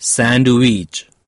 sandwich.